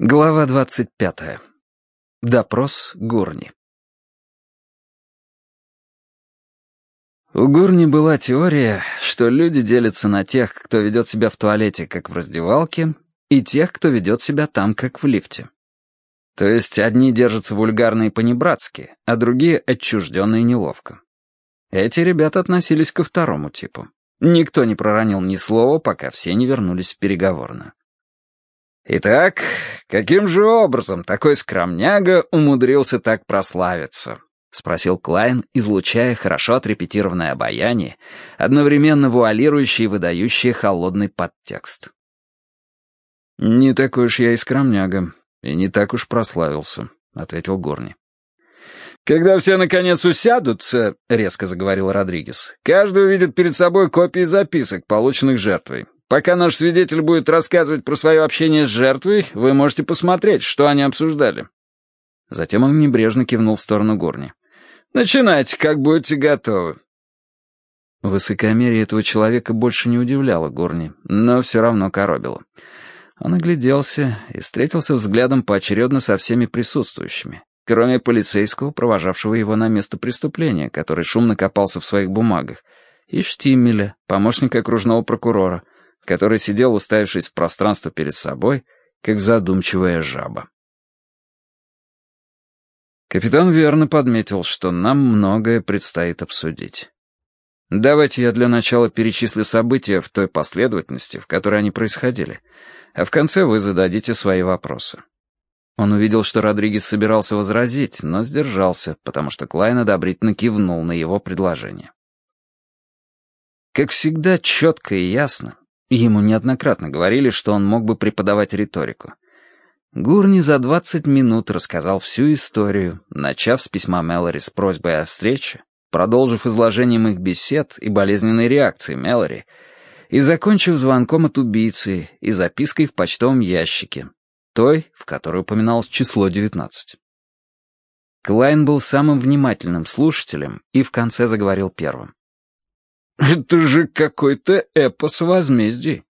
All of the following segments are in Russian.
Глава 25. Допрос Гурни. У Гурни была теория, что люди делятся на тех, кто ведет себя в туалете, как в раздевалке, и тех, кто ведет себя там, как в лифте. То есть одни держатся вульгарно и понебратски, а другие отчужденно и неловко. Эти ребята относились ко второму типу. Никто не проронил ни слова, пока все не вернулись в переговорную. Итак, каким же образом такой скромняга умудрился так прославиться? — спросил Клайн, излучая хорошо отрепетированное обаяние, одновременно вуалирующее и выдающее холодный подтекст. «Не такой уж я и скромняга, и не так уж прославился», — ответил Горни. «Когда все наконец усядутся», — резко заговорил Родригес, «каждый увидит перед собой копии записок, полученных жертвой. Пока наш свидетель будет рассказывать про свое общение с жертвой, вы можете посмотреть, что они обсуждали». Затем он небрежно кивнул в сторону Горни. «Начинайте, как будете готовы». Высокомерие этого человека больше не удивляло Горни, но все равно коробило. Он огляделся и встретился взглядом поочередно со всеми присутствующими, кроме полицейского, провожавшего его на место преступления, который шумно копался в своих бумагах, и Штиммеля, помощника окружного прокурора, который сидел, уставившись в пространство перед собой, как задумчивая жаба. Капитан верно подметил, что нам многое предстоит обсудить. Давайте я для начала перечислю события в той последовательности, в которой они происходили, а в конце вы зададите свои вопросы. Он увидел, что Родригес собирался возразить, но сдержался, потому что Клайн одобрительно кивнул на его предложение. Как всегда, четко и ясно, Ему неоднократно говорили, что он мог бы преподавать риторику. Гурни за 20 минут рассказал всю историю, начав с письма Мэлори с просьбой о встрече, продолжив изложением их бесед и болезненной реакции Мэлори, и закончив звонком от убийцы и запиской в почтовом ящике, той, в которой упоминалось число 19. Клайн был самым внимательным слушателем и в конце заговорил первым. Это же какой-то эпос возмездий.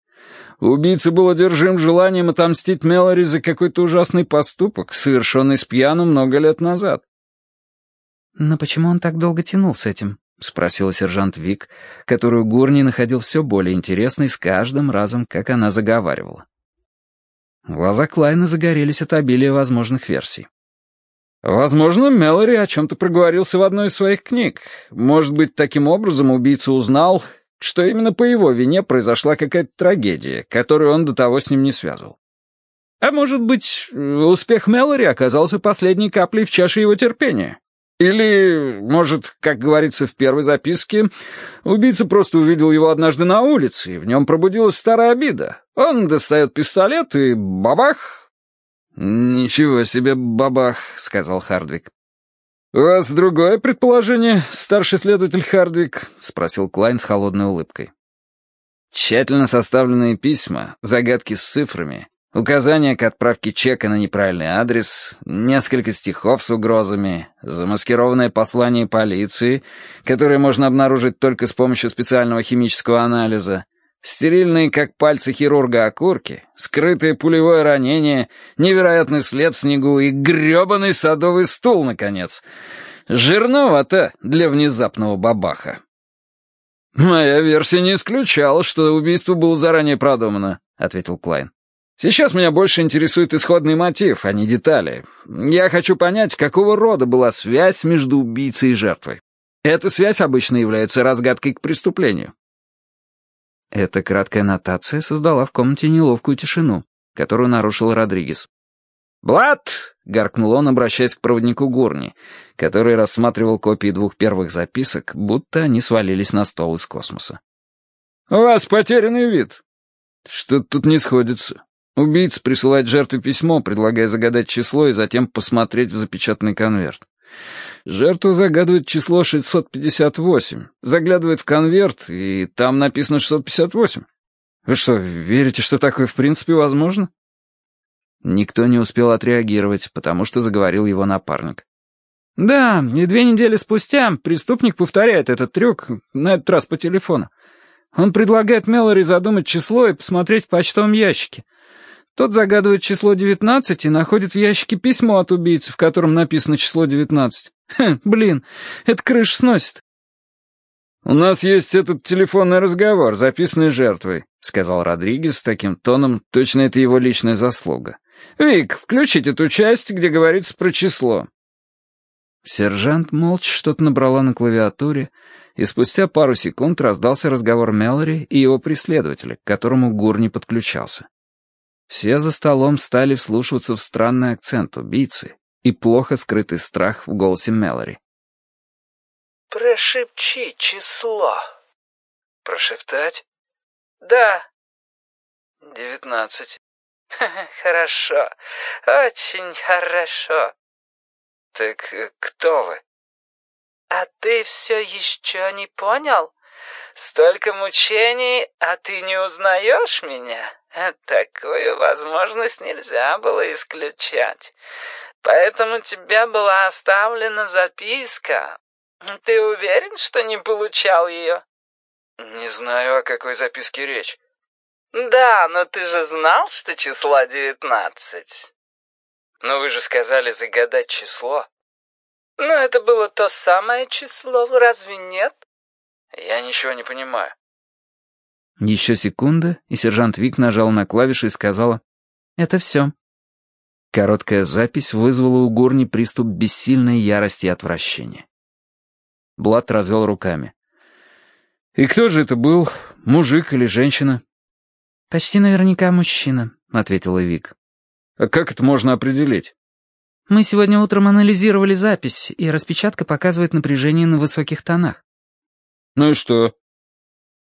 Убийца был одержим желанием отомстить Мелори за какой-то ужасный поступок, совершенный с пьяну много лет назад. «Но почему он так долго тянул с этим?» — спросила сержант Вик, которую Гурни находил все более интересной с каждым разом, как она заговаривала. Глаза Клайна загорелись от обилия возможных версий. Возможно, Мэлори о чем-то проговорился в одной из своих книг. Может быть, таким образом убийца узнал, что именно по его вине произошла какая-то трагедия, которую он до того с ним не связывал. А может быть, успех Мэлори оказался последней каплей в чаше его терпения. Или, может, как говорится в первой записке, убийца просто увидел его однажды на улице, и в нем пробудилась старая обида. Он достает пистолет и бабах, «Ничего себе бабах», — сказал Хардвик. «У вас другое предположение, старший следователь Хардвик?» — спросил Клайн с холодной улыбкой. Тщательно составленные письма, загадки с цифрами, указания к отправке чека на неправильный адрес, несколько стихов с угрозами, замаскированное послание полиции, которое можно обнаружить только с помощью специального химического анализа — Стерильные, как пальцы хирурга, окурки, скрытое пулевое ранение, невероятный след в снегу и грёбаный садовый стул, наконец. Жирновато для внезапного бабаха. «Моя версия не исключала, что убийство было заранее продумано», — ответил Клайн. «Сейчас меня больше интересует исходный мотив, а не детали. Я хочу понять, какого рода была связь между убийцей и жертвой. Эта связь обычно является разгадкой к преступлению. Эта краткая нотация создала в комнате неловкую тишину, которую нарушил Родригес. «Блад!» — гаркнул он, обращаясь к проводнику Гурни, который рассматривал копии двух первых записок, будто они свалились на стол из космоса. «У вас потерянный вид». «Что-то тут не сходится. Убийца присылает жертве письмо, предлагая загадать число и затем посмотреть в запечатанный конверт. Жертва загадывает число 658, заглядывает в конверт, и там написано 658. Вы что, верите, что такое в принципе возможно? Никто не успел отреагировать, потому что заговорил его напарник. «Да, и две недели спустя преступник повторяет этот трюк, на этот раз по телефону. Он предлагает Мелори задумать число и посмотреть в почтовом ящике. Тот загадывает число 19 и находит в ящике письмо от убийцы, в котором написано число 19. Хм, блин, это крыш сносит. «У нас есть этот телефонный разговор, записанный жертвой», — сказал Родригес с таким тоном, точно это его личная заслуга. «Вик, включите ту часть, где говорится про число». Сержант молча что-то набрала на клавиатуре, и спустя пару секунд раздался разговор Мелори и его преследователя, к которому Гур не подключался. Все за столом стали вслушиваться в странный акцент убийцы и плохо скрытый страх в голосе Мелори. «Прошепчи число». «Прошептать?» «Да». «Девятнадцать». «Хорошо, очень хорошо». «Так э, кто вы?» «А ты все еще не понял? Столько мучений, а ты не узнаешь меня? Такую возможность нельзя было исключать. Поэтому тебе была оставлена записка. Ты уверен, что не получал ее?» «Не знаю, о какой записке речь». «Да, но ты же знал, что число девятнадцать?» «Но вы же сказали загадать число». «Но это было то самое число, разве нет?» «Я ничего не понимаю». Еще секунда, и сержант Вик нажал на клавишу и сказала «Это все». Короткая запись вызвала у Гурни приступ бессильной ярости и отвращения. Блад развел руками. «И кто же это был? Мужик или женщина?» «Почти наверняка мужчина», — ответила Вик. «А как это можно определить?» «Мы сегодня утром анализировали запись, и распечатка показывает напряжение на высоких тонах». «Ну и что?»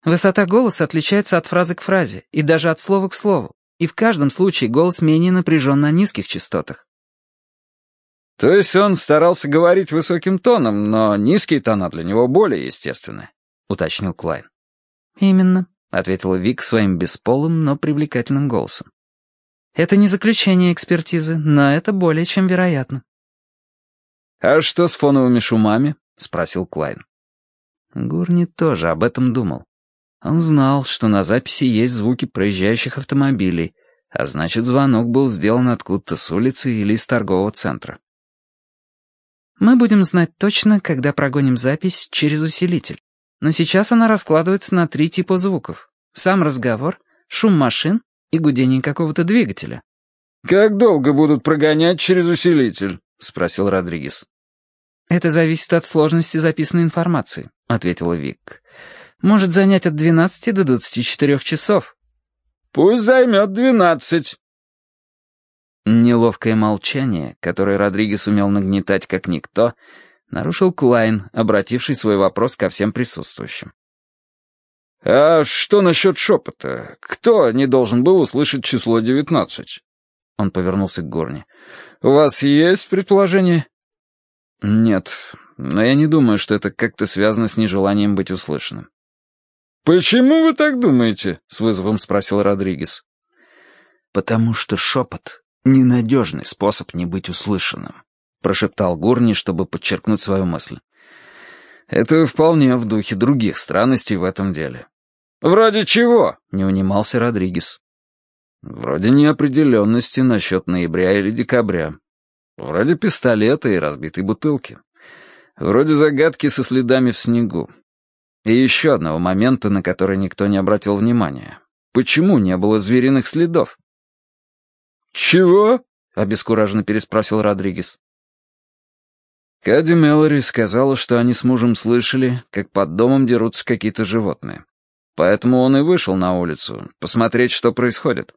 Высота голоса отличается от фразы к фразе, и даже от слова к слову, и в каждом случае голос менее напряжен на низких частотах. То есть он старался говорить высоким тоном, но низкие тона для него более естественны, уточнил Клайн. Именно, ответила Вик своим бесполым, но привлекательным голосом. Это не заключение экспертизы, но это более чем вероятно. «А что с фоновыми шумами?» — спросил Клайн. Гурни тоже об этом думал. Он знал, что на записи есть звуки проезжающих автомобилей, а значит, звонок был сделан откуда-то с улицы или из торгового центра. Мы будем знать точно, когда прогоним запись через усилитель. Но сейчас она раскладывается на три типа звуков. Сам разговор, шум машин и гудение какого-то двигателя. «Как долго будут прогонять через усилитель?» — спросил Родригес. «Это зависит от сложности записанной информации», — ответила Вик. «Может занять от 12 до 24 часов». «Пусть займет 12», Неловкое молчание, которое Родригес умел нагнетать как никто, нарушил Клайн, обративший свой вопрос ко всем присутствующим. «А что насчет шепота? Кто не должен был услышать число девятнадцать?» Он повернулся к Горне. «У вас есть предположение?» «Нет, но я не думаю, что это как-то связано с нежеланием быть услышанным». «Почему вы так думаете?» — с вызовом спросил Родригес. «Потому что шепот ненадежный способ не быть услышанным», — прошептал Гурни, чтобы подчеркнуть свою мысль. «Это вполне в духе других странностей в этом деле». «Вроде чего?» — не унимался Родригес. «Вроде неопределенности насчет ноября или декабря. Вроде пистолета и разбитой бутылки. Вроде загадки со следами в снегу. И еще одного момента, на который никто не обратил внимания. Почему не было звериных следов?» «Чего?» — обескураженно переспросил Родригес. Кади Меллори сказала, что они с мужем слышали, как под домом дерутся какие-то животные. Поэтому он и вышел на улицу, посмотреть, что происходит.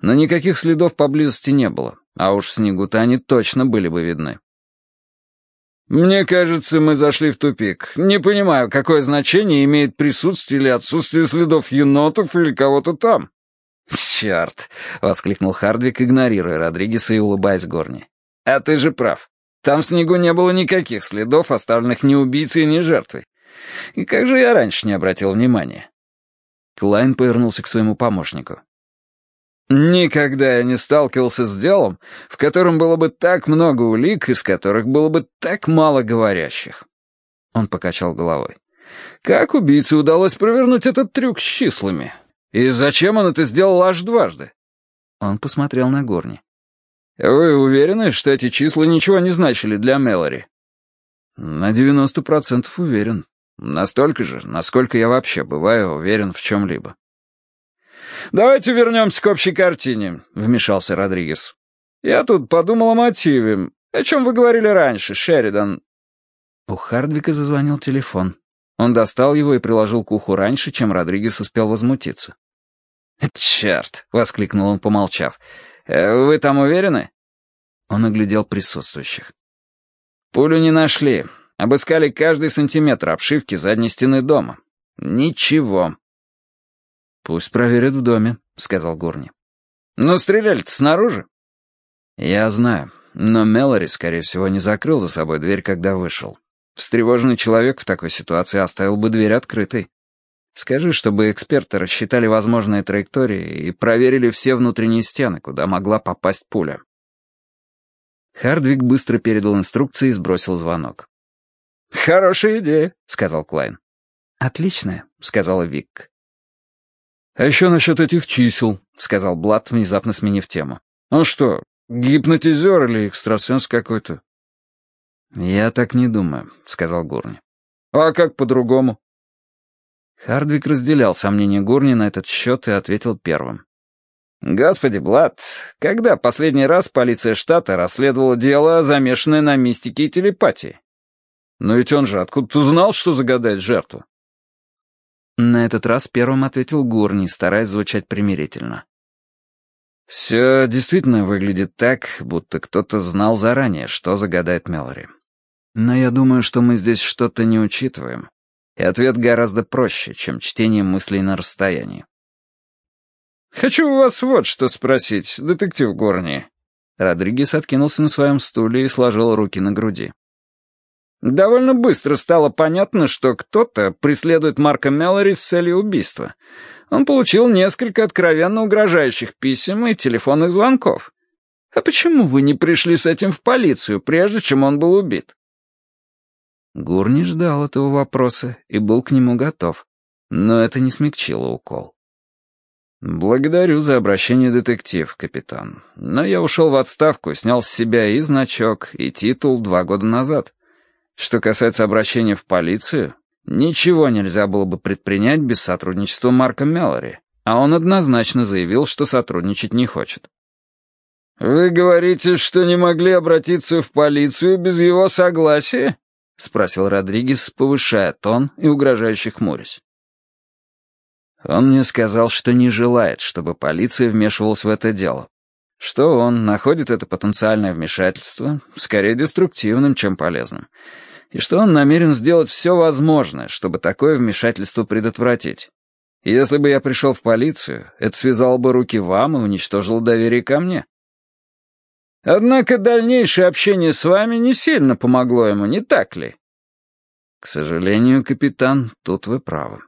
Но никаких следов поблизости не было, а уж в снегу-то они точно были бы видны. «Мне кажется, мы зашли в тупик. Не понимаю, какое значение имеет присутствие или отсутствие следов енотов или кого-то там». «Черт!» — воскликнул Хардвик, игнорируя Родригеса и улыбаясь Горни. «А ты же прав. Там в снегу не было никаких следов, оставленных ни убийцей, ни жертвой. И как же я раньше не обратил внимания?» Клайн повернулся к своему помощнику. «Никогда я не сталкивался с делом, в котором было бы так много улик, из которых было бы так мало говорящих». Он покачал головой. «Как убийце удалось провернуть этот трюк с числами? И зачем он это сделал аж дважды? Он посмотрел на Горни. «Вы уверены, что эти числа ничего не значили для Мэлори?» «На 90% уверен. Настолько же, насколько я вообще бываю уверен в чем-либо». «Давайте вернемся к общей картине», — вмешался Родригес. «Я тут подумал о мотиве. О чем вы говорили раньше, Шеридан?» У Хардвика зазвонил телефон. Он достал его и приложил к уху раньше, чем Родригес успел возмутиться. «Черт!» — воскликнул он, помолчав. «Э, «Вы там уверены?» Он оглядел присутствующих. «Пулю не нашли. Обыскали каждый сантиметр обшивки задней стены дома. Ничего». «Пусть проверят в доме», — сказал Горни. «Но стреляли-то снаружи». «Я знаю, но Мелори, скорее всего, не закрыл за собой дверь, когда вышел. Встревоженный человек в такой ситуации оставил бы дверь открытой. Скажи, чтобы эксперты рассчитали возможные траектории и проверили все внутренние стены, куда могла попасть пуля. Хардвик быстро передал инструкции и сбросил звонок. «Хорошая идея», — сказал Клайн. «Отличная», — сказала Вик. «А еще насчет этих чисел», — сказал Блад, внезапно сменив тему. «Он что, гипнотизер или экстрасенс какой-то?» «Я так не думаю», — сказал Гурни. «А как по-другому?» Хардвик разделял сомнения Гурни на этот счет и ответил первым. «Господи, Блад, когда последний раз полиция штата расследовала дело, замешанное на мистике и телепатии? Но ведь он же откуда-то знал, что загадает жертву». На этот раз первым ответил Гурни, стараясь звучать примирительно. «Все действительно выглядит так, будто кто-то знал заранее, что загадает Мелори. Но я думаю, что мы здесь что-то не учитываем. И ответ гораздо проще, чем чтение мыслей на расстоянии. «Хочу у вас вот что спросить, детектив Горни». Родригес откинулся на своем стуле и сложил руки на груди. «Довольно быстро стало понятно, что кто-то преследует Марка Меллори с целью убийства. Он получил несколько откровенно угрожающих писем и телефонных звонков. А почему вы не пришли с этим в полицию, прежде чем он был убит?» Гур не ждал этого вопроса и был к нему готов, но это не смягчило укол. «Благодарю за обращение, детектив, капитан. Но я ушел в отставку, снял с себя и значок, и титул два года назад. Что касается обращения в полицию, ничего нельзя было бы предпринять без сотрудничества Марка Меллори, а он однозначно заявил, что сотрудничать не хочет». «Вы говорите, что не могли обратиться в полицию без его согласия?» — спросил Родригес, повышая тон и угрожающе хмурясь. Он мне сказал, что не желает, чтобы полиция вмешивалась в это дело. Что он находит это потенциальное вмешательство скорее деструктивным, чем полезным. И что он намерен сделать все возможное, чтобы такое вмешательство предотвратить. И если бы я пришел в полицию, это связало бы руки вам и уничтожило доверие ко мне. Однако дальнейшее общение с вами не сильно помогло ему, не так ли? К сожалению, капитан, тут вы правы.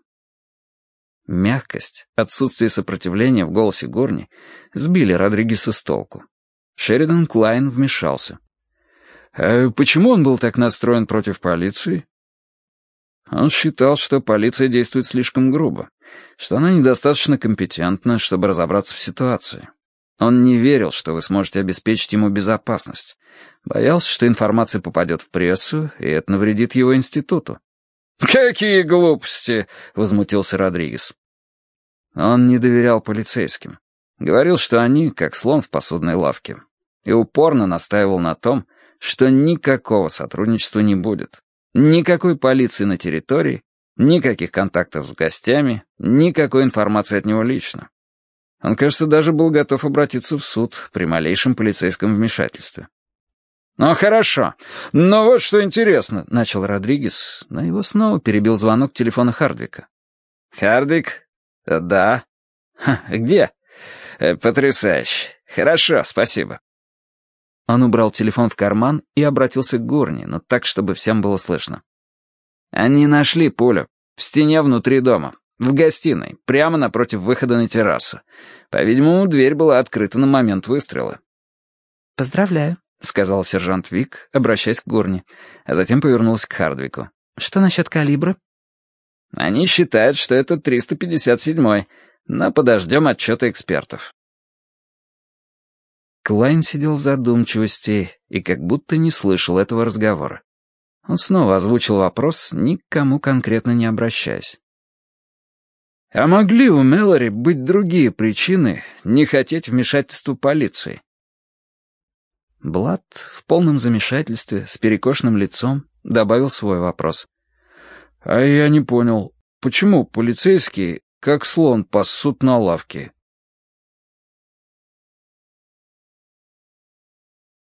Мягкость, отсутствие сопротивления в голосе Горни сбили Родригеса с толку. Шеридан Клайн вмешался. «А почему он был так настроен против полиции?» Он считал, что полиция действует слишком грубо, что она недостаточно компетентна, чтобы разобраться в ситуации. Он не верил, что вы сможете обеспечить ему безопасность. Боялся, что информация попадет в прессу, и это навредит его институту. «Какие глупости!» — возмутился Родригес. Он не доверял полицейским. Говорил, что они, как слон в посудной лавке. И упорно настаивал на том, что никакого сотрудничества не будет. Никакой полиции на территории, никаких контактов с гостями, никакой информации от него лично. Он, кажется, даже был готов обратиться в суд при малейшем полицейском вмешательстве. «Ну, хорошо. Но вот что интересно», — начал Родригес, но его снова перебил звонок телефона Хардвика. «Хардвик? Да. Ха, где? Э, потрясающе. Хорошо, спасибо». Он убрал телефон в карман и обратился к Гурни, но так, чтобы всем было слышно. «Они нашли пулю. В стене внутри дома. В гостиной, прямо напротив выхода на террасу. По-видимому, дверь была открыта на момент выстрела. «Поздравляю», — сказал сержант Вик, обращаясь к Горни, а затем повернулась к Хардвику. «Что насчет калибра?» «Они считают, что это 357-й, но подождем отчета экспертов». Клайн сидел в задумчивости и как будто не слышал этого разговора. Он снова озвучил вопрос, никому конкретно не обращаясь. А могли у Мэлори быть другие причины не хотеть вмешательства полиции? Блад в полном замешательстве, с перекошенным лицом, добавил свой вопрос. «А я не понял, почему полицейские, как слон, пасут на лавке?